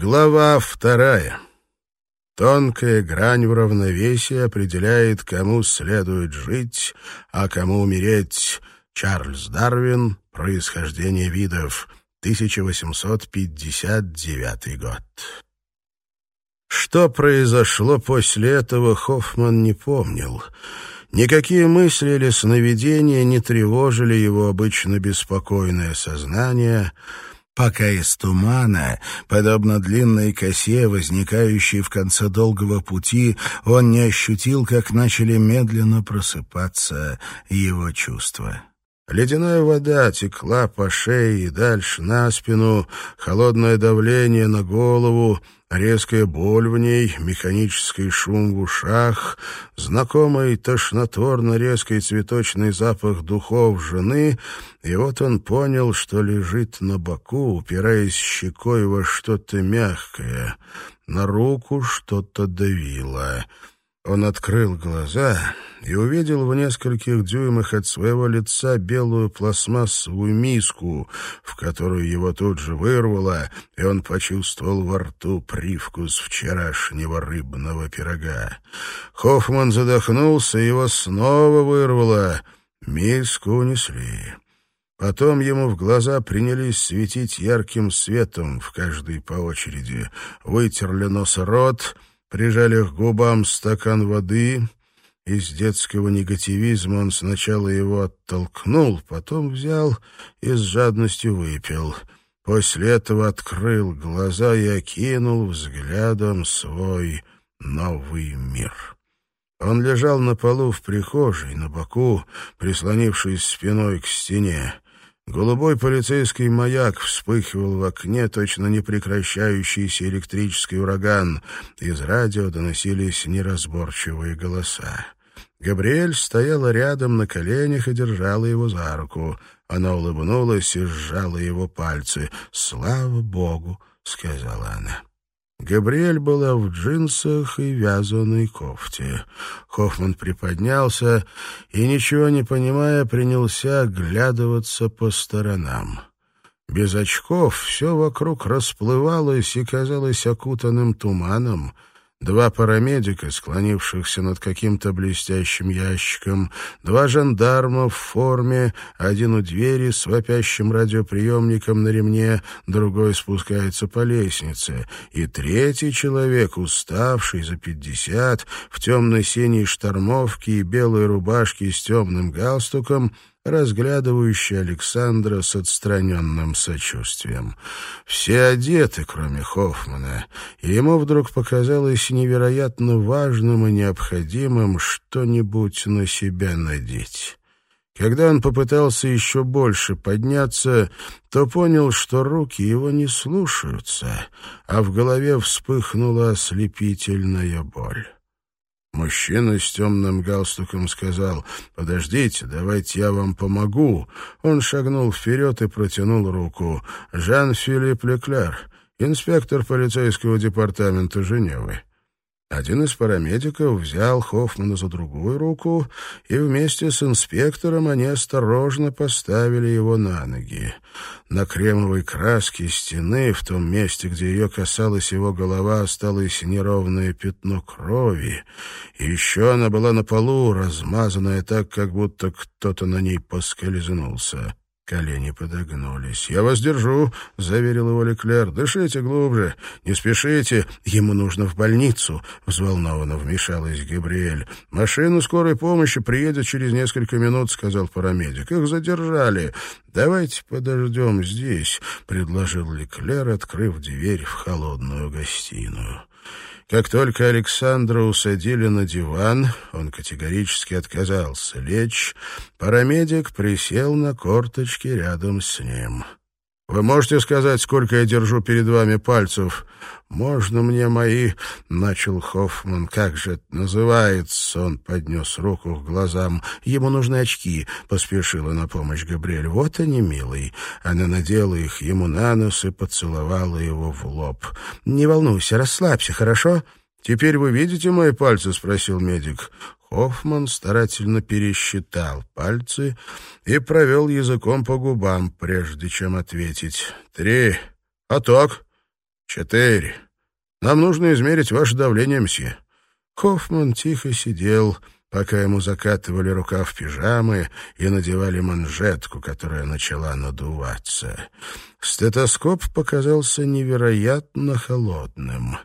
Глава вторая. Тонкая грань в равновесии определяет, кому следует жить, а кому умереть. Чарльз Дарвин. Происхождение видов. 1859 год. Что произошло после этого, Хоффман не помнил. Никакие мысли или сновидения не тревожили его обычно беспокойное сознание — пока из тумана, подобно длинной косе, возникающей в конце долгого пути, он не ощутил, как начали медленно просыпаться его чувства. Ледяная вода текла по шее и дальше на спину, холодное давление на голову — резкая боль в ней, механический шум в ушах, знакомый тошнотворно-резкий цветочный запах духов жены, и вот он понял, что лежит на боку, упираясь щекой во что-то мягкое. На руку что-то давило. Он открыл глаза и увидел в нескольких дюймах от своего лица белую пластмассовую миску, в которую его тут же вырвало, и он почувствовал во рту привкус вчерашнего рыбного пирога. Хоффман задохнулся, его снова вырвало. Миску унесли. Потом ему в глаза принялись светить ярким светом в каждой по очереди. Вытерли нос и рот — прижали к губам стакан воды. Из детского негативизма он сначала его оттолкнул, потом взял и с жадностью выпил. После этого открыл глаза и окинул взглядом свой новый мир. Он лежал на полу в прихожей, на боку, прислонившись спиной к стене. Голубой полицейский маяк вспыхивал в окне, точно непрекращающийся электрический ураган. Из радио доносились неразборчивые голоса. Габриэль стояла рядом на коленях и держала его за руку. Она улыбнулась и сжала его пальцы. «Слава Богу!» — сказала она. Габриэль была в джинсах и вязаной кофте. Хоффман приподнялся и, ничего не понимая, принялся оглядываться по сторонам. Без очков все вокруг расплывалось и казалось окутанным туманом — два парамедика, склонившихся над каким-то блестящим ящиком, два жандарма в форме, один у двери с вопящим радиоприемником на ремне, другой спускается по лестнице, и третий человек, уставший за пятьдесят, в темно-синей штормовке и белой рубашке с темным галстуком, разглядывающий Александра с отстраненным сочувствием. Все одеты, кроме Хоффмана, и ему вдруг показалось невероятно важным и необходимым что-нибудь на себя надеть. Когда он попытался еще больше подняться, то понял, что руки его не слушаются, а в голове вспыхнула ослепительная боль. Мужчина с темным галстуком сказал, «Подождите, давайте я вам помогу». Он шагнул вперед и протянул руку. «Жан-Филипп Леклер, инспектор полицейского департамента Женевы». Один из парамедиков взял Хоффмана за другую руку, и вместе с инспектором они осторожно поставили его на ноги. На кремовой краске стены, в том месте, где ее касалась его голова, осталось неровное пятно крови. И еще она была на полу, размазанная так, как будто кто-то на ней поскользнулся. Колени подогнулись. «Я вас держу», — заверил его Леклер. «Дышите глубже, не спешите. Ему нужно в больницу», — взволнованно вмешалась Габриэль. «Машина скорой помощи приедет через несколько минут», — сказал парамедик. «Их задержали. Давайте подождем здесь», — предложил Леклер, открыв дверь в холодную гостиную. Как только Александра усадили на диван, он категорически отказался лечь, парамедик присел на корточки рядом с ним. «Вы можете сказать, сколько я держу перед вами пальцев?» «Можно мне мои...» — начал Хоффман. «Как же это называется?» Он поднес руку к глазам. «Ему нужны очки», — поспешила на помощь Габриэль. «Вот они, милый». Она надела их ему на нос и поцеловала его в лоб. «Не волнуйся, расслабься, хорошо?» «Теперь вы видите мои пальцы?» — спросил медик. Хоффман старательно пересчитал пальцы и провел языком по губам, прежде чем ответить. «Три. Так?» «Четыре. Нам нужно измерить ваше давление, мсье». Хоффман тихо сидел, пока ему закатывали рукав пижамы и надевали манжетку, которая начала надуваться. Стетоскоп показался невероятно холодным.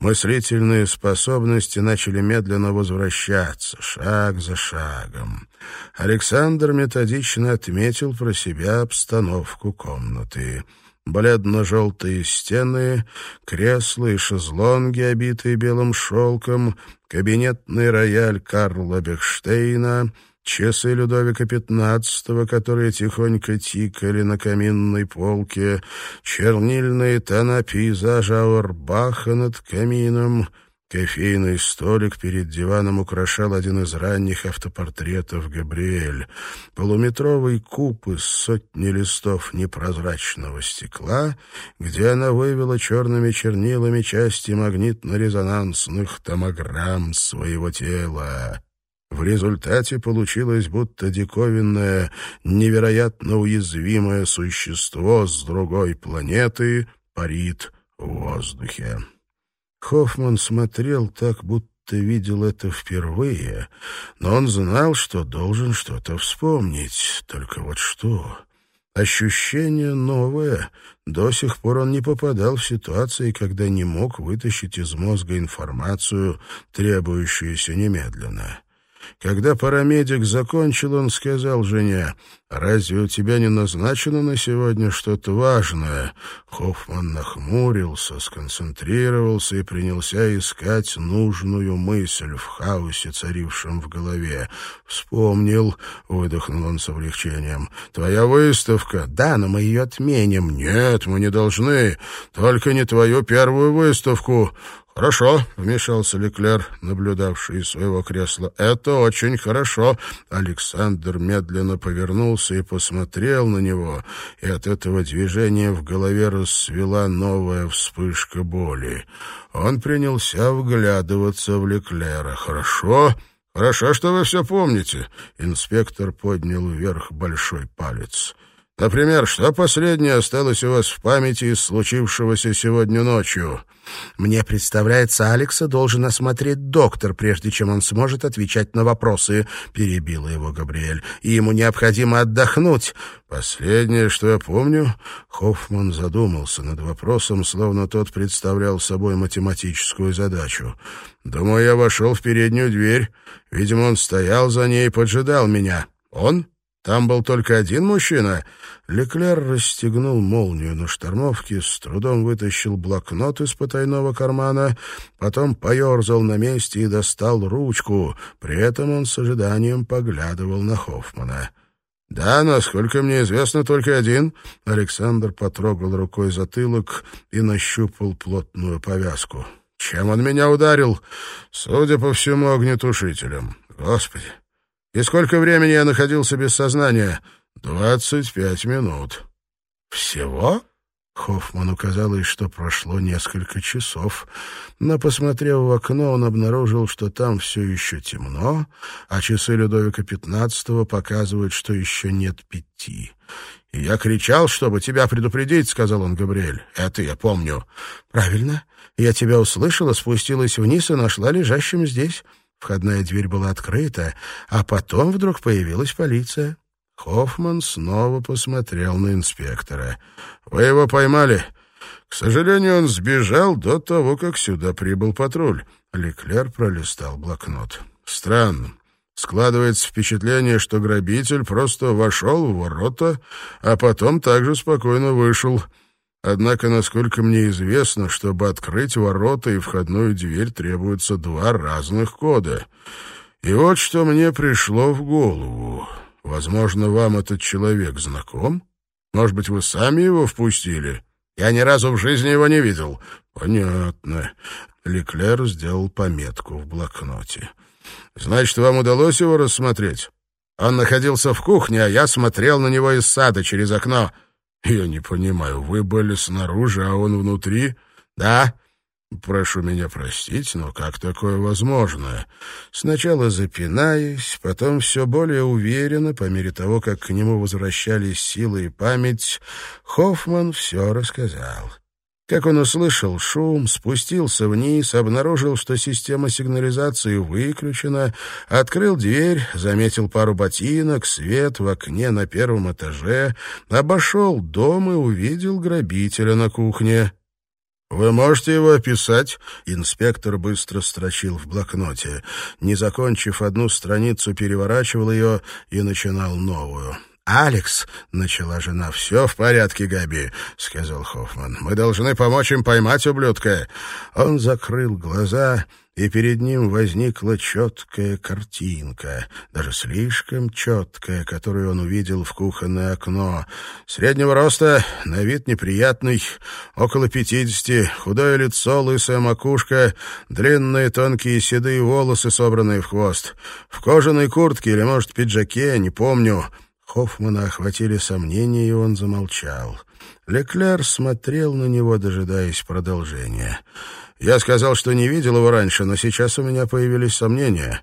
Мыслительные способности начали медленно возвращаться, шаг за шагом. Александр методично отметил про себя обстановку комнаты. Бледно-желтые стены, кресла и шезлонги, обитые белым шелком, кабинетный рояль Карла Бехштейна — Часы Людовика XV, которые тихонько тикали на каминной полке, чернильные тона пейзажа Аурбаха над камином, кофейный столик перед диваном украшал один из ранних автопортретов Габриэль, полуметровый куб из сотни листов непрозрачного стекла, где она вывела черными чернилами части магнитно-резонансных томограмм своего тела. В результате получилось будто диковинное, невероятно уязвимое существо с другой планеты парит в воздухе. Хоффман смотрел так, будто видел это впервые, но он знал, что должен что-то вспомнить. Только вот что... Ощущение новое. До сих пор он не попадал в ситуации, когда не мог вытащить из мозга информацию, требующуюся немедленно. Когда парамедик закончил, он сказал жене, «Разве у тебя не назначено на сегодня что-то важное?» Хоффман нахмурился, сконцентрировался и принялся искать нужную мысль в хаосе, царившем в голове. «Вспомнил», — выдохнул он с облегчением, «твоя выставка». «Да, но мы ее отменим». «Нет, мы не должны. Только не твою первую выставку». «Хорошо», — вмешался Леклер, наблюдавший из своего кресла. «Это очень хорошо». Александр медленно повернулся и посмотрел на него, и от этого движения в голове расцвела новая вспышка боли. Он принялся вглядываться в Леклера. «Хорошо, хорошо, что вы все помните». Инспектор поднял вверх большой палец. Например, что последнее осталось у вас в памяти из случившегося сегодня ночью? Мне представляется, Алекса должен осмотреть доктор, прежде чем он сможет отвечать на вопросы, перебила его Габриэль. И ему необходимо отдохнуть. Последнее, что я помню, Хоффман задумался над вопросом, словно тот представлял собой математическую задачу. Думаю, я вошел в переднюю дверь. Видимо, он стоял за ней и поджидал меня. Он? Там был только один мужчина. Леклер расстегнул молнию на штормовке, с трудом вытащил блокнот из потайного кармана, потом поерзал на месте и достал ручку. При этом он с ожиданием поглядывал на Хоффмана. «Да, насколько мне известно, только один». Александр потрогал рукой затылок и нащупал плотную повязку. «Чем он меня ударил?» «Судя по всему, огнетушителем. Господи, и сколько времени я находился без сознания? Двадцать пять минут. Всего? Хоффману казалось, что прошло несколько часов, но, посмотрев в окно, он обнаружил, что там все еще темно, а часы Людовика XV показывают, что еще нет пяти. «И я кричал, чтобы тебя предупредить», — сказал он Габриэль. «Это я помню». «Правильно. Я тебя услышала, спустилась вниз и нашла лежащим здесь». Входная дверь была открыта, а потом вдруг появилась полиция. Хоффман снова посмотрел на инспектора. «Вы его поймали?» «К сожалению, он сбежал до того, как сюда прибыл патруль». Леклер пролистал блокнот. «Странно. Складывается впечатление, что грабитель просто вошел в ворота, а потом также спокойно вышел». Однако, насколько мне известно, чтобы открыть ворота и входную дверь требуются два разных кода. И вот что мне пришло в голову. Возможно, вам этот человек знаком? Может быть, вы сами его впустили? Я ни разу в жизни его не видел. Понятно. Леклер сделал пометку в блокноте. Значит, вам удалось его рассмотреть? Он находился в кухне, а я смотрел на него из сада через окно. «Я не понимаю, вы были снаружи, а он внутри?» «Да». «Прошу меня простить, но как такое возможно?» Сначала запинаясь, потом все более уверенно, по мере того, как к нему возвращались силы и память, Хоффман все рассказал. Как он услышал шум, спустился вниз, обнаружил, что система сигнализации выключена, открыл дверь, заметил пару ботинок, свет в окне на первом этаже, обошел дом и увидел грабителя на кухне. «Вы можете его описать?» Инспектор быстро строчил в блокноте. Не закончив одну страницу, переворачивал ее и начинал новую. «Алекс», — начала жена, — «все в порядке, Габи», — сказал Хоффман. «Мы должны помочь им поймать ублюдка». Он закрыл глаза, и перед ним возникла четкая картинка, даже слишком четкая, которую он увидел в кухонное окно. Среднего роста, на вид неприятный, около пятидесяти, худое лицо, лысая макушка, длинные тонкие седые волосы, собранные в хвост. В кожаной куртке или, может, пиджаке, не помню — Хоффмана охватили сомнения, и он замолчал. Леклер смотрел на него, дожидаясь продолжения. «Я сказал, что не видел его раньше, но сейчас у меня появились сомнения.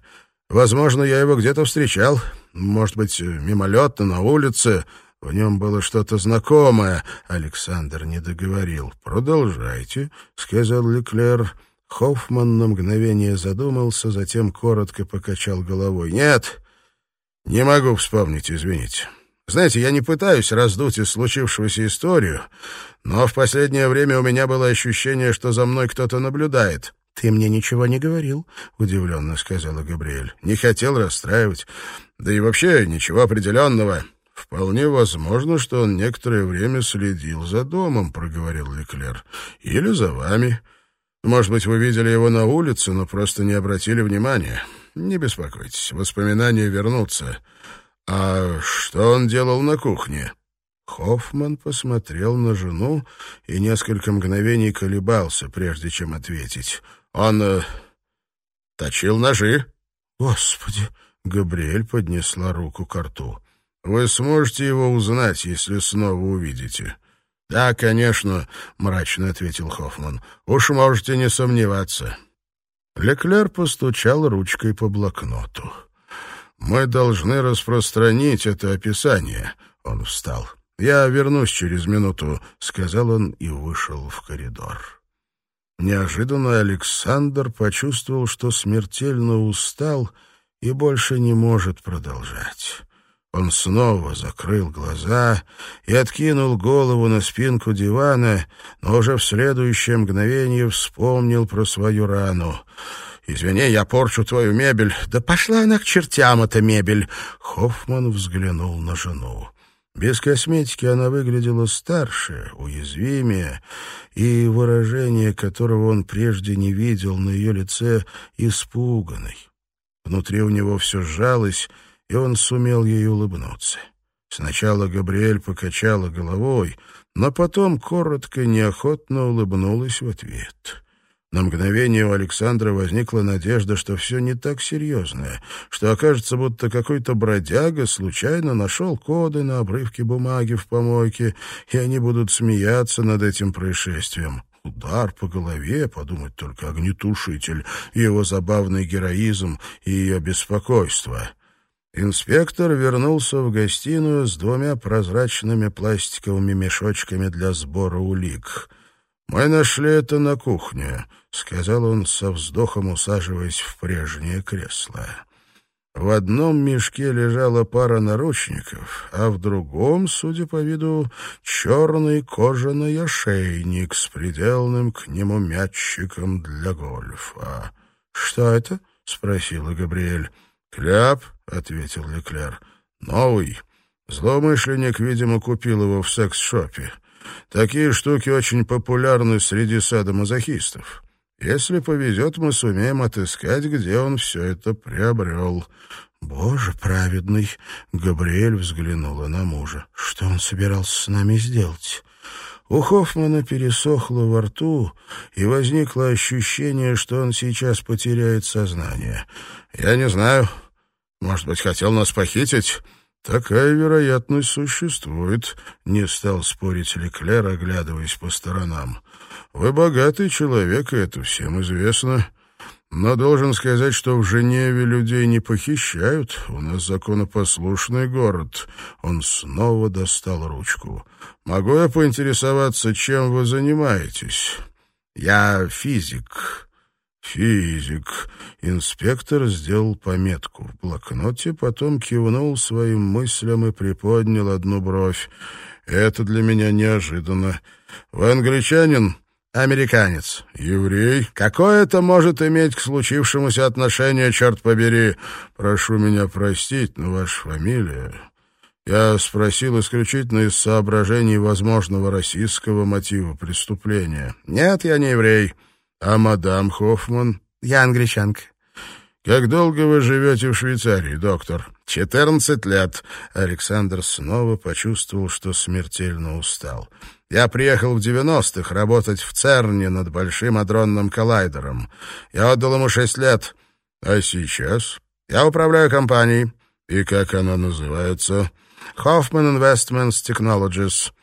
Возможно, я его где-то встречал. Может быть, мимолетно, на улице. В нем было что-то знакомое». Александр не договорил. «Продолжайте», — сказал Леклер. Хоффман на мгновение задумался, затем коротко покачал головой. «Нет, «Не могу вспомнить, извините. Знаете, я не пытаюсь раздуть из случившегося историю, но в последнее время у меня было ощущение, что за мной кто-то наблюдает». «Ты мне ничего не говорил», — удивленно сказала Габриэль. «Не хотел расстраивать. Да и вообще ничего определенного. Вполне возможно, что он некоторое время следил за домом», — проговорил Леклер. «Или за вами. Может быть, вы видели его на улице, но просто не обратили внимания. Не беспокойтесь, воспоминания вернутся. А что он делал на кухне? Хоффман посмотрел на жену и несколько мгновений колебался, прежде чем ответить. Он э, точил ножи. Господи, Габриэль поднесла руку к рту. Вы сможете его узнать, если снова увидите. Да, конечно, мрачно ответил Хоффман. Уж можете не сомневаться. Леклер постучал ручкой по блокноту. «Мы должны распространить это описание». Он встал. «Я вернусь через минуту», — сказал он и вышел в коридор. Неожиданно Александр почувствовал, что смертельно устал и больше не может продолжать. Он снова закрыл глаза и откинул голову на спинку дивана, но уже в следующее мгновение вспомнил про свою рану. «Извини, я порчу твою мебель». «Да пошла она к чертям, эта мебель!» Хоффман взглянул на жену. Без косметики она выглядела старше, уязвимее, и выражение, которого он прежде не видел на ее лице, испуганной. Внутри у него все сжалось, и он сумел ей улыбнуться. Сначала Габриэль покачала головой, но потом коротко, неохотно улыбнулась в ответ. На мгновение у Александра возникла надежда, что все не так серьезно, что окажется, будто какой-то бродяга случайно нашел коды на обрывке бумаги в помойке, и они будут смеяться над этим происшествием. Удар по голове, подумать только огнетушитель, его забавный героизм и ее беспокойство — Инспектор вернулся в гостиную с двумя прозрачными пластиковыми мешочками для сбора улик. «Мы нашли это на кухне», — сказал он со вздохом, усаживаясь в прежнее кресло. В одном мешке лежала пара наручников, а в другом, судя по виду, черный кожаный ошейник с приделанным к нему мячиком для гольфа. «Что это?» — спросила Габриэль. «Кляп», — ответил Леклер. «Новый. Злоумышленник, видимо, купил его в секс-шопе. Такие штуки очень популярны среди садомазохистов. Если повезет, мы сумеем отыскать, где он все это приобрел». «Боже праведный!» — Габриэль взглянула на мужа. «Что он собирался с нами сделать?» У Хоффмана пересохло во рту, и возникло ощущение, что он сейчас потеряет сознание. «Я не знаю. Может быть, хотел нас похитить?» «Такая вероятность существует», — не стал спорить Леклер, оглядываясь по сторонам. «Вы богатый человек, и это всем известно. Но должен сказать, что в Женеве людей не похищают. У нас законопослушный город. Он снова достал ручку. Могу я поинтересоваться, чем вы занимаетесь? Я физик. Физик. Инспектор сделал пометку в блокноте, потом кивнул своим мыслям и приподнял одну бровь. Это для меня неожиданно. Вы англичанин? Американец. Еврей? Какое это может иметь к случившемуся отношение, черт побери? Прошу меня простить, но ваша фамилия... Я спросил исключительно из соображений возможного российского мотива преступления. Нет, я не еврей. А мадам Хоффман? Я англичанка. Как долго вы живете в Швейцарии, доктор? Четырнадцать лет. Александр снова почувствовал, что смертельно устал. Я приехал в девяностых работать в ЦЕРНе над большим адронным коллайдером. Я отдал ему шесть лет. А сейчас? Я управляю компанией. И как она называется? Hoffman Investments Technologies.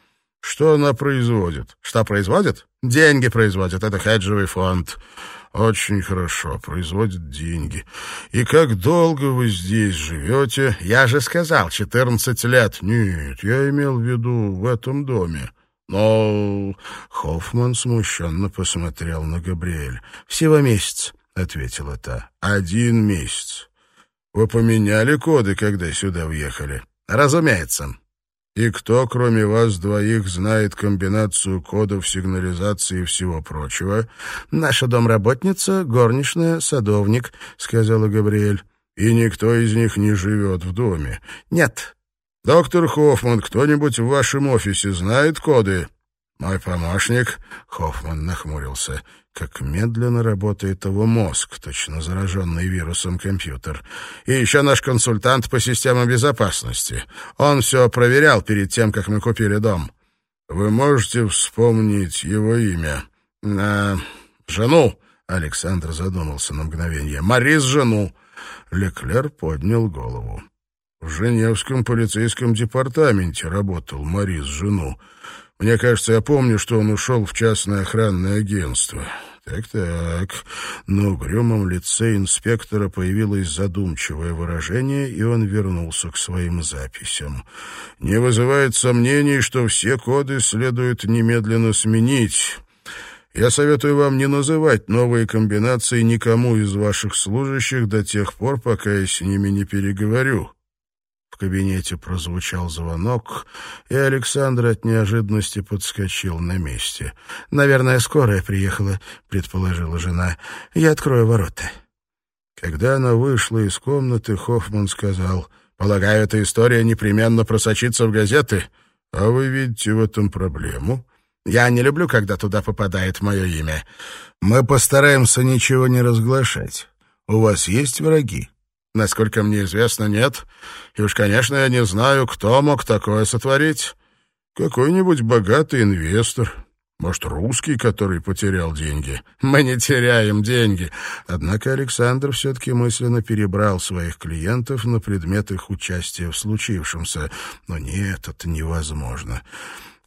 Что она производит? Что производит? Деньги производит. Это хеджевый фонд. Очень хорошо, производит деньги. И как долго вы здесь живете? Я же сказал, четырнадцать лет. Нет, я имел в виду в этом доме. Но Хоффман смущенно посмотрел на Габриэль. «Всего месяц», — ответила та. «Один месяц. Вы поменяли коды, когда сюда въехали?» «Разумеется». «И кто, кроме вас двоих, знает комбинацию кодов сигнализации и всего прочего?» «Наша домработница, горничная, садовник», — сказала Габриэль. «И никто из них не живет в доме?» «Нет», «Доктор Хоффман, кто-нибудь в вашем офисе знает коды?» «Мой помощник?» — Хоффман нахмурился. «Как медленно работает его мозг, точно зараженный вирусом компьютер. И еще наш консультант по системам безопасности. Он все проверял перед тем, как мы купили дом. Вы можете вспомнить его имя?» «А, «Жену?» — Александр задумался на мгновение. «Марис жену!» Леклер поднял голову. В Женевском полицейском департаменте работал Морис жену. Мне кажется, я помню, что он ушел в частное охранное агентство. Так-так. На угрюмом лице инспектора появилось задумчивое выражение, и он вернулся к своим записям. Не вызывает сомнений, что все коды следует немедленно сменить. Я советую вам не называть новые комбинации никому из ваших служащих до тех пор, пока я с ними не переговорю. Кабинете прозвучал звонок, и Александр от неожиданности подскочил на месте. «Наверное, скорая приехала», — предположила жена. «Я открою ворота». Когда она вышла из комнаты, Хоффман сказал, «Полагаю, эта история непременно просочится в газеты. А вы видите в этом проблему?» «Я не люблю, когда туда попадает мое имя. Мы постараемся ничего не разглашать. У вас есть враги?» Насколько мне известно, нет. И уж, конечно, я не знаю, кто мог такое сотворить. Какой-нибудь богатый инвестор. Может, русский, который потерял деньги? Мы не теряем деньги. Однако Александр все-таки мысленно перебрал своих клиентов на предмет их участия в случившемся. Но нет, это невозможно.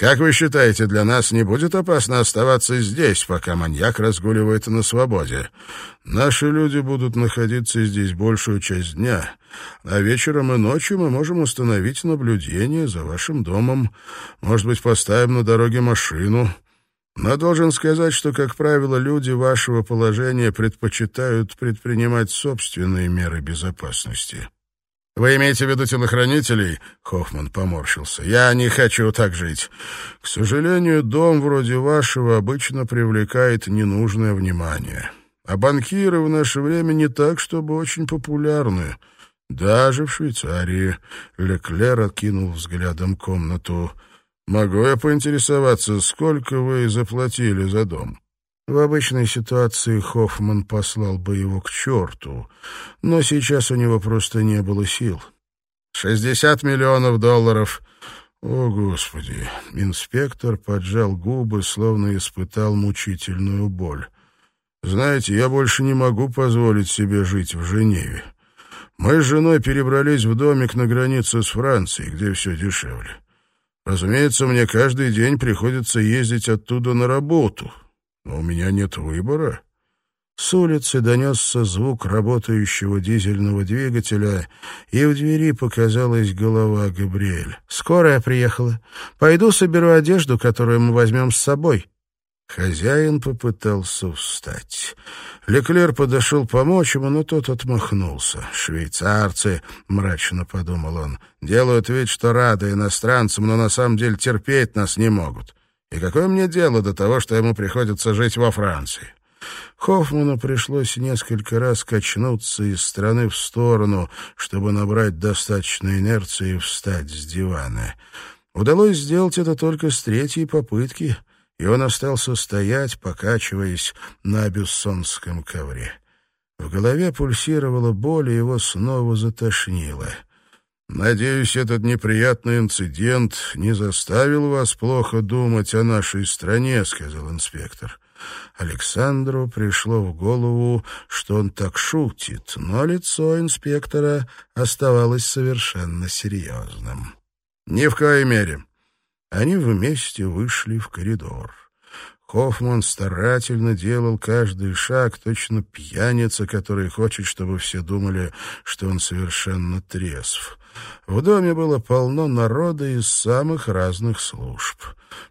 Как вы считаете, для нас не будет опасно оставаться здесь, пока маньяк разгуливает на свободе? Наши люди будут находиться здесь большую часть дня, а вечером и ночью мы можем установить наблюдение за вашим домом. Может быть, поставим на дороге машину. Но должен сказать, что, как правило, люди вашего положения предпочитают предпринимать собственные меры безопасности. «Вы имеете в виду телохранителей?» — Хоффман поморщился. «Я не хочу так жить. К сожалению, дом вроде вашего обычно привлекает ненужное внимание. А банкиры в наше время не так, чтобы очень популярны. Даже в Швейцарии». Леклер окинул взглядом комнату. «Могу я поинтересоваться, сколько вы заплатили за дом?» В обычной ситуации Хоффман послал бы его к черту, но сейчас у него просто не было сил. «Шестьдесят миллионов долларов!» «О, Господи!» Инспектор поджал губы, словно испытал мучительную боль. «Знаете, я больше не могу позволить себе жить в Женеве. Мы с женой перебрались в домик на границе с Францией, где все дешевле. Разумеется, мне каждый день приходится ездить оттуда на работу, но у меня нет выбора. С улицы донесся звук работающего дизельного двигателя, и в двери показалась голова Габриэль. «Скорая приехала. Пойду соберу одежду, которую мы возьмем с собой». Хозяин попытался встать. Леклер подошел помочь ему, но тот отмахнулся. «Швейцарцы», — мрачно подумал он, — «делают вид, что рады иностранцам, но на самом деле терпеть нас не могут. И какое мне дело до того, что ему приходится жить во Франции?» Хоффману пришлось несколько раз качнуться из стороны в сторону, чтобы набрать достаточно инерции и встать с дивана. Удалось сделать это только с третьей попытки — и он остался стоять, покачиваясь на бюссонском ковре. В голове пульсировала боль, и его снова затошнило. «Надеюсь, этот неприятный инцидент не заставил вас плохо думать о нашей стране», — сказал инспектор. Александру пришло в голову, что он так шутит, но лицо инспектора оставалось совершенно серьезным. «Ни в коей мере. Они вместе вышли в коридор. Хоффман старательно делал каждый шаг, точно пьяница, который хочет, чтобы все думали, что он совершенно трезв. В доме было полно народа из самых разных служб.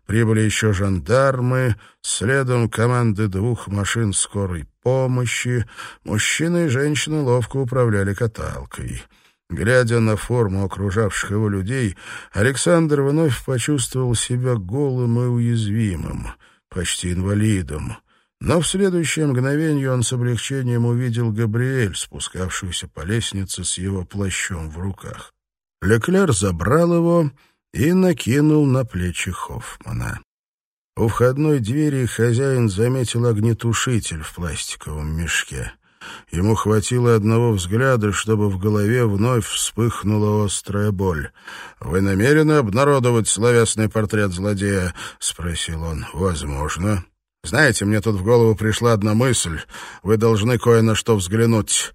Прибыли еще жандармы, следом команды двух машин скорой помощи. Мужчина и женщина ловко управляли каталкой. Глядя на форму окружавших его людей, Александр вновь почувствовал себя голым и уязвимым, почти инвалидом. Но в следующее мгновение он с облегчением увидел Габриэль, спускавшуюся по лестнице с его плащом в руках. Леклер забрал его и накинул на плечи Хоффмана. У входной двери хозяин заметил огнетушитель в пластиковом мешке. Ему хватило одного взгляда, чтобы в голове вновь вспыхнула острая боль. «Вы намерены обнародовать словесный портрет злодея?» — спросил он. «Возможно. Знаете, мне тут в голову пришла одна мысль. Вы должны кое на что взглянуть».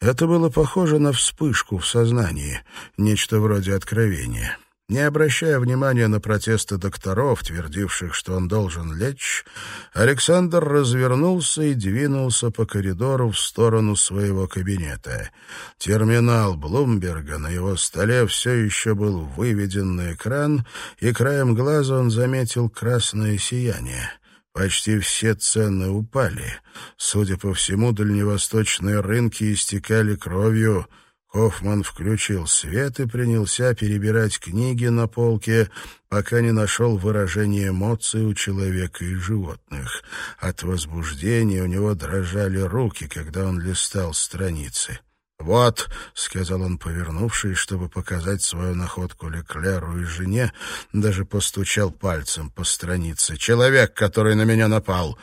Это было похоже на вспышку в сознании, нечто вроде откровения. Не обращая внимания на протесты докторов, твердивших, что он должен лечь, Александр развернулся и двинулся по коридору в сторону своего кабинета. Терминал Блумберга на его столе все еще был выведен на экран, и краем глаза он заметил красное сияние. Почти все цены упали. Судя по всему, дальневосточные рынки истекали кровью — Хоффман включил свет и принялся перебирать книги на полке, пока не нашел выражения эмоций у человека и животных. От возбуждения у него дрожали руки, когда он листал страницы. «Вот», — сказал он, повернувшись, чтобы показать свою находку Леклеру и жене, даже постучал пальцем по странице. «Человек, который на меня напал».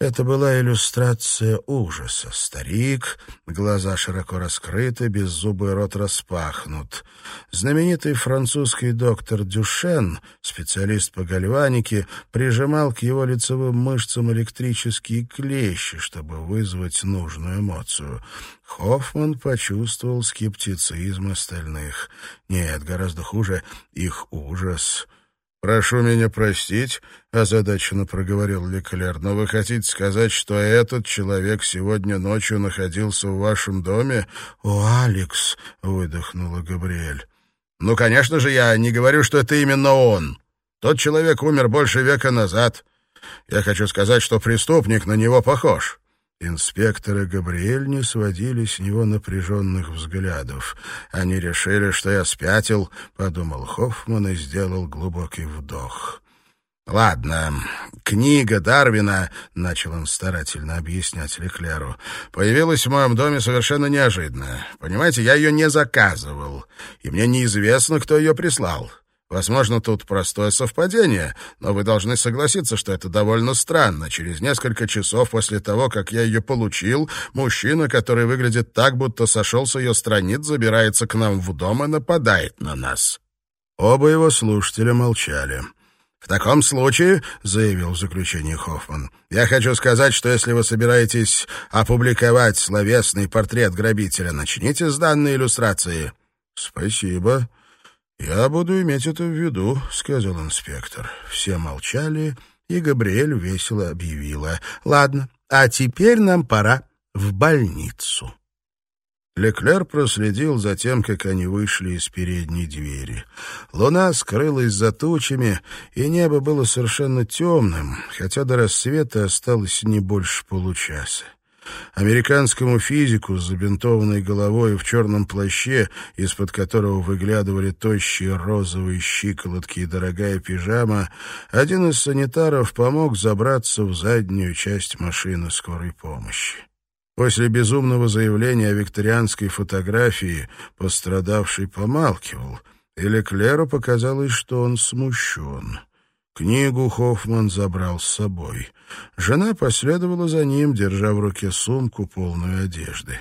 Это была иллюстрация ужаса. Старик, глаза широко раскрыты, беззубый рот распахнут. Знаменитый французский доктор Дюшен, специалист по гальванике, прижимал к его лицевым мышцам электрические клещи, чтобы вызвать нужную эмоцию. Хоффман почувствовал скептицизм остальных. Нет, гораздо хуже их ужас — «Прошу меня простить», — озадаченно проговорил Леклер, «но вы хотите сказать, что этот человек сегодня ночью находился в вашем доме?» «О, Алекс», — выдохнула Габриэль. «Ну, конечно же, я не говорю, что это именно он. Тот человек умер больше века назад. Я хочу сказать, что преступник на него похож. Инспекторы Габриэль не сводили с него напряженных взглядов. «Они решили, что я спятил», — подумал Хоффман и сделал глубокий вдох. «Ладно, книга Дарвина», — начал он старательно объяснять Леклеру, — «появилась в моем доме совершенно неожиданно. Понимаете, я ее не заказывал, и мне неизвестно, кто ее прислал. Возможно, тут простое совпадение, но вы должны согласиться, что это довольно странно. Через несколько часов после того, как я ее получил, мужчина, который выглядит так, будто сошел с ее страниц, забирается к нам в дом и нападает на нас». Оба его слушателя молчали. «В таком случае», — заявил в заключении Хоффман, «я хочу сказать, что если вы собираетесь опубликовать словесный портрет грабителя, начните с данной иллюстрации». «Спасибо», «Я буду иметь это в виду», — сказал инспектор. Все молчали, и Габриэль весело объявила. «Ладно, А теперь нам пора в больницу». Леклер проследил за тем, как они вышли из передней двери. Луна скрылась за тучами, и небо было совершенно темным, хотя до рассвета осталось не больше получаса. Американскому физику с забинтованной головой в черном плаще, из-под которого выглядывали тощие розовые щиколотки и дорогая пижама, один из санитаров помог забраться в заднюю часть машины скорой помощи. После безумного заявления о викторианской фотографии пострадавший помалкивал, и Леклеру показалось, что он смущен. Книгу Хоффман забрал с собой. Жена последовала за ним, держа в руке сумку, полную одежды.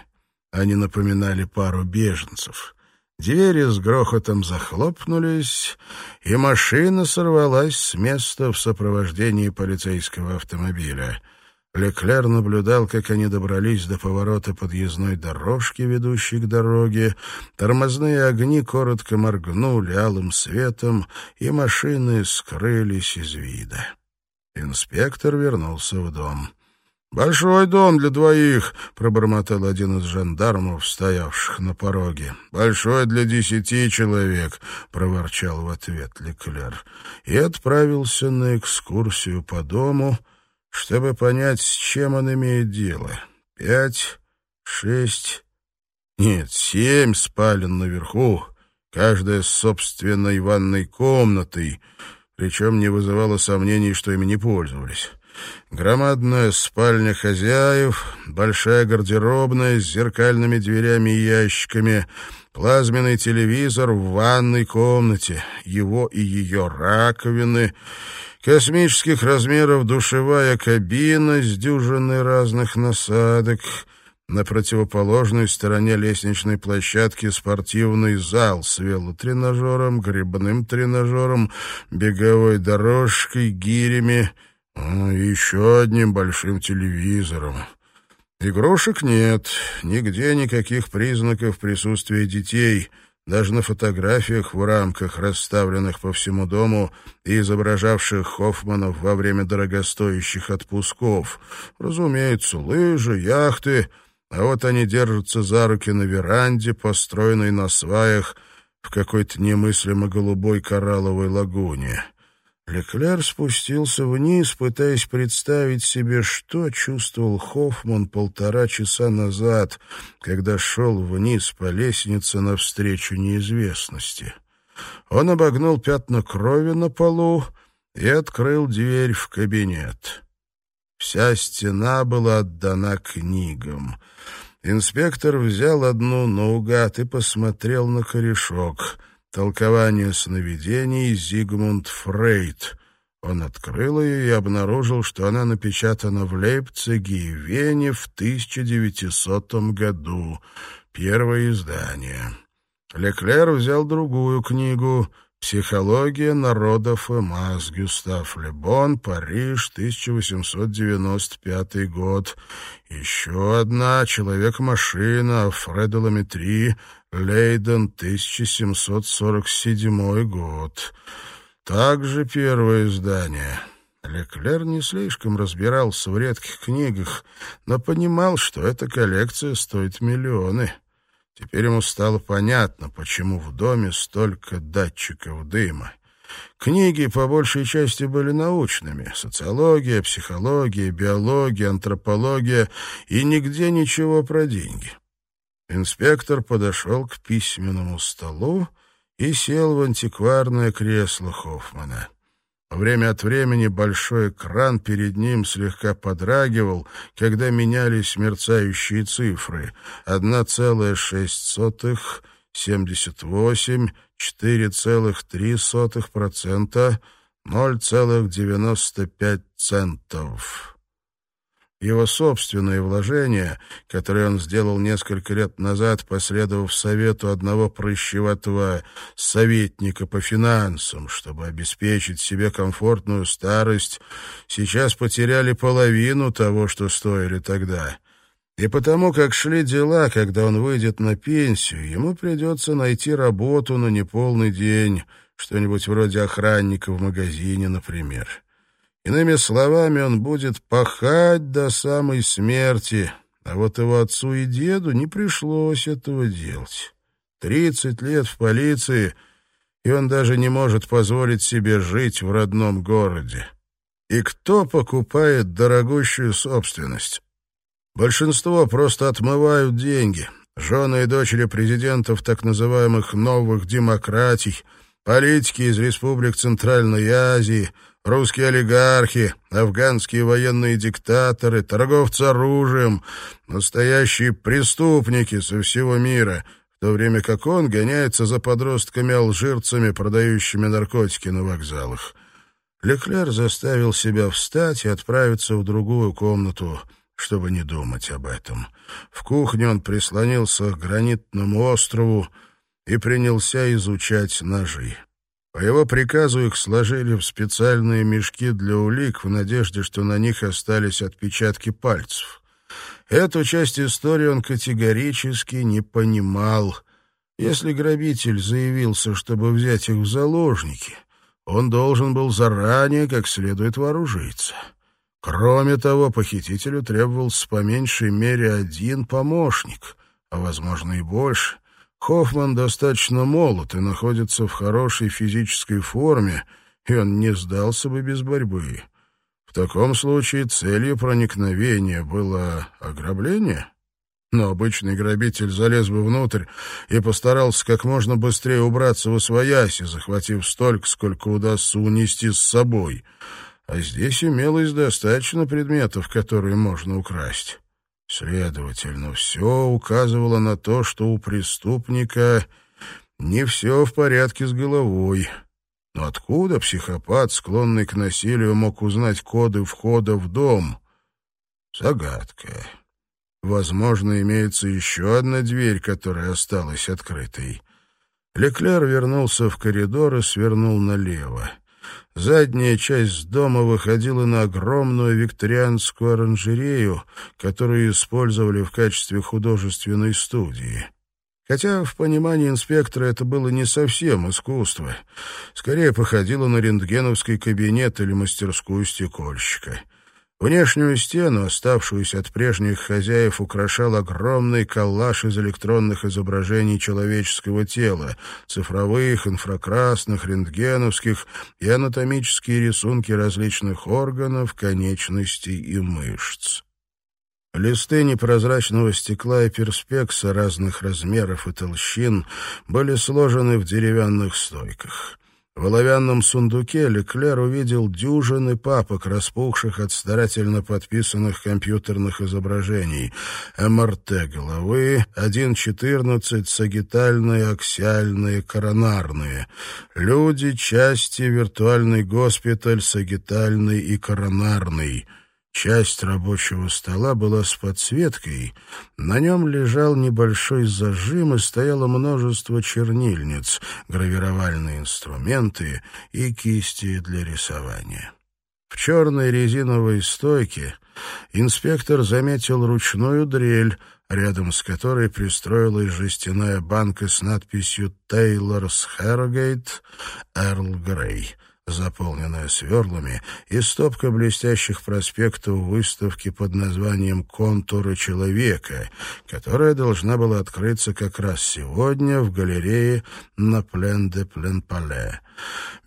Они напоминали пару беженцев. Двери с грохотом захлопнулись, и машина сорвалась с места в сопровождении полицейского автомобиля — Леклер наблюдал, как они добрались до поворота подъездной дорожки, ведущей к дороге. Тормозные огни коротко моргнули алым светом, и машины скрылись из вида. Инспектор вернулся в дом. «Большой дом для двоих», — пробормотал один из жандармов, стоявших на пороге. «Большой для десяти человек», — проворчал в ответ Леклер. И отправился на экскурсию по дому, — чтобы понять, с чем он имеет дело. Пять, шесть, нет, семь спален наверху, каждая с собственной ванной комнатой, причем не вызывало сомнений, что ими не пользовались. Громадная спальня хозяев, большая гардеробная с зеркальными дверями и ящиками, плазменный телевизор в ванной комнате, его и ее раковины — Космических размеров душевая кабина с дюжиной разных насадок. На противоположной стороне лестничной площадки спортивный зал с велотренажером, грибным тренажером, беговой дорожкой, гирями а, и еще одним большим телевизором. Игрушек нет, нигде никаких признаков присутствия детей — даже на фотографиях в рамках, расставленных по всему дому и изображавших Хоффманов во время дорогостоящих отпусков. Разумеется, лыжи, яхты, а вот они держатся за руки на веранде, построенной на сваях в какой-то немыслимо голубой коралловой лагуне. Леклер спустился вниз, пытаясь представить себе, что чувствовал Хоффман полтора часа назад, когда шел вниз по лестнице навстречу неизвестности. Он обогнул пятна крови на полу и открыл дверь в кабинет. Вся стена была отдана книгам. Инспектор взял одну наугад и посмотрел на корешок — Толкование сновидений Зигмунд Фрейд. Он открыл ее и обнаружил, что она напечатана в Лейпциге и Вене в 1900 году. Первое издание. Леклер взял другую книгу «Психология народов и масс» Гюстав Лебон, Париж, 1895 год. Еще одна «Человек-машина» Фреда Ламетри, Лейден, 1747 год. Также первое издание. Леклер не слишком разбирался в редких книгах, но понимал, что эта коллекция стоит миллионы. Теперь ему стало понятно, почему в доме столько датчиков дыма. Книги по большей части были научными — социология, психология, биология, антропология — и нигде ничего про деньги. Инспектор подошел к письменному столу и сел в антикварное кресло Хоффмана. Время от времени большой экран перед ним слегка подрагивал, когда менялись мерцающие цифры. 1,6, 78, 4,3%, 0,95 центов. Его собственные вложения, которые он сделал несколько лет назад, последовав совету одного прыщеватого советника по финансам, чтобы обеспечить себе комфортную старость, сейчас потеряли половину того, что стоили тогда. И потому как шли дела, когда он выйдет на пенсию, ему придется найти работу на неполный день, что-нибудь вроде охранника в магазине, например. Иными словами, он будет пахать до самой смерти, а вот его отцу и деду не пришлось этого делать. Тридцать лет в полиции, и он даже не может позволить себе жить в родном городе. И кто покупает дорогущую собственность? Большинство просто отмывают деньги. Жены и дочери президентов так называемых «новых демократий», политики из республик Центральной Азии, русские олигархи, афганские военные диктаторы, торговцы оружием, настоящие преступники со всего мира, в то время как он гоняется за подростками-алжирцами, продающими наркотики на вокзалах. Леклер заставил себя встать и отправиться в другую комнату — чтобы не думать об этом. В кухне он прислонился к гранитному острову и принялся изучать ножи. По его приказу их сложили в специальные мешки для улик в надежде, что на них остались отпечатки пальцев. Эту часть истории он категорически не понимал. Если грабитель заявился, чтобы взять их в заложники, он должен был заранее как следует вооружиться. Кроме того, похитителю требовался по меньшей мере один помощник, а, возможно, и больше. Хоффман достаточно молод и находится в хорошей физической форме, и он не сдался бы без борьбы. В таком случае целью проникновения было ограбление. Но обычный грабитель залез бы внутрь и постарался как можно быстрее убраться во свояси, захватив столько, сколько удастся унести с собой — а здесь имелось достаточно предметов, которые можно украсть. Следовательно, все указывало на то, что у преступника не все в порядке с головой. Но откуда психопат, склонный к насилию, мог узнать коды входа в дом? Загадка. Возможно, имеется еще одна дверь, которая осталась открытой. Леклер вернулся в коридор и свернул налево. Задняя часть дома выходила на огромную викторианскую оранжерею, которую использовали в качестве художественной студии. Хотя в понимании инспектора это было не совсем искусство. Скорее походило на рентгеновский кабинет или мастерскую стекольщика — Внешнюю стену, оставшуюся от прежних хозяев, украшал огромный коллаж из электронных изображений человеческого тела, цифровых, инфракрасных, рентгеновских и анатомические рисунки различных органов, конечностей и мышц. Листы непрозрачного стекла и перспекса разных размеров и толщин были сложены в деревянных стойках. В оловянном сундуке Леклер увидел дюжины папок, распухших от старательно подписанных компьютерных изображений. МРТ головы, 1.14, сагитальные, аксиальные, коронарные. Люди, части, виртуальный госпиталь, сагитальный и коронарный. Часть рабочего стола была с подсветкой, на нем лежал небольшой зажим и стояло множество чернильниц, гравировальные инструменты и кисти для рисования. В черной резиновой стойке инспектор заметил ручную дрель, рядом с которой пристроилась жестяная банка с надписью «Тейлорс Хэррогейт Эрл Грей», заполненная сверлами, и стопка блестящих проспектов выставки под названием «Контуры человека», которая должна была открыться как раз сегодня в галерее на Плен-де-Плен-Пале.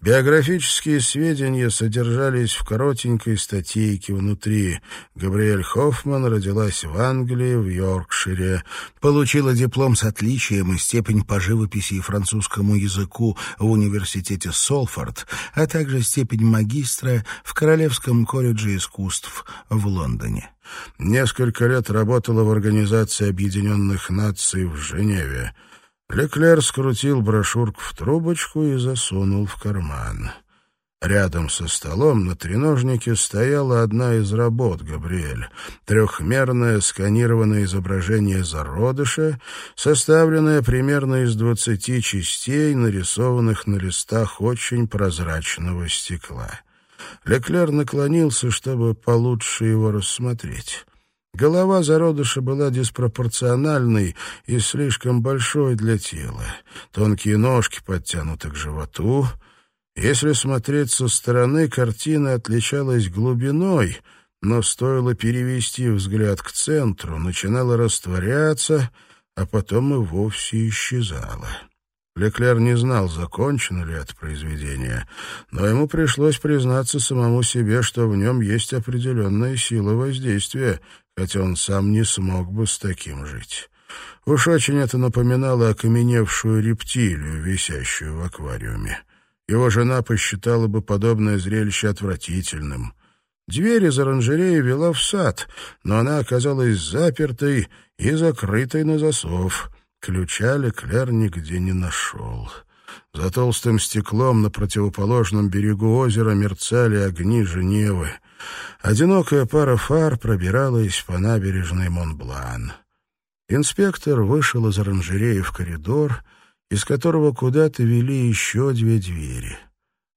Биографические сведения содержались в коротенькой статейке внутри. Габриэль Хоффман родилась в Англии, в Йоркшире, получила диплом с отличием и степень по живописи и французскому языку в университете Солфорд, а также степень магистра в Королевском колледже искусств в Лондоне. Несколько лет работала в Организации Объединенных Наций в Женеве. Леклер скрутил брошюрку в трубочку и засунул в карман. Рядом со столом на треножнике стояла одна из работ Габриэль. Трехмерное сканированное изображение зародыша, составленное примерно из двадцати частей, нарисованных на листах очень прозрачного стекла. Леклер наклонился, чтобы получше его рассмотреть. Голова зародыша была диспропорциональной и слишком большой для тела. Тонкие ножки подтянуты к животу — Если смотреть со стороны, картина отличалась глубиной, но стоило перевести взгляд к центру, начинала растворяться, а потом и вовсе исчезала. Леклер не знал, закончено ли это произведение, но ему пришлось признаться самому себе, что в нем есть определенная сила воздействия, хотя он сам не смог бы с таким жить. Уж очень это напоминало окаменевшую рептилию, висящую в аквариуме. Его жена посчитала бы подобное зрелище отвратительным. Дверь из оранжереи вела в сад, но она оказалась запертой и закрытой на засов. Ключа Леклер нигде не нашел. За толстым стеклом на противоположном берегу озера мерцали огни Женевы. Одинокая пара фар пробиралась по набережной Монблан. Инспектор вышел из оранжереи в коридор, из которого куда-то вели еще две двери.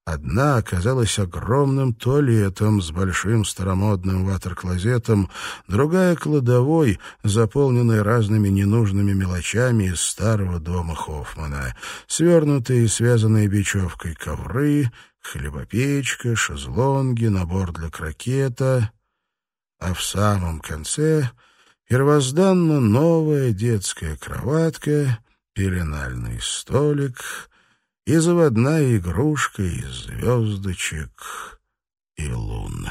Одна оказалась огромным туалетом с большим старомодным ватер-клозетом, другая — кладовой, заполненной разными ненужными мелочами из старого дома Хоффмана, свернутые и связанные бечевкой ковры, хлебопечка, шезлонги, набор для крокета. А в самом конце первозданно новая детская кроватка, пеленальный столик и заводная игрушка из звездочек и лун.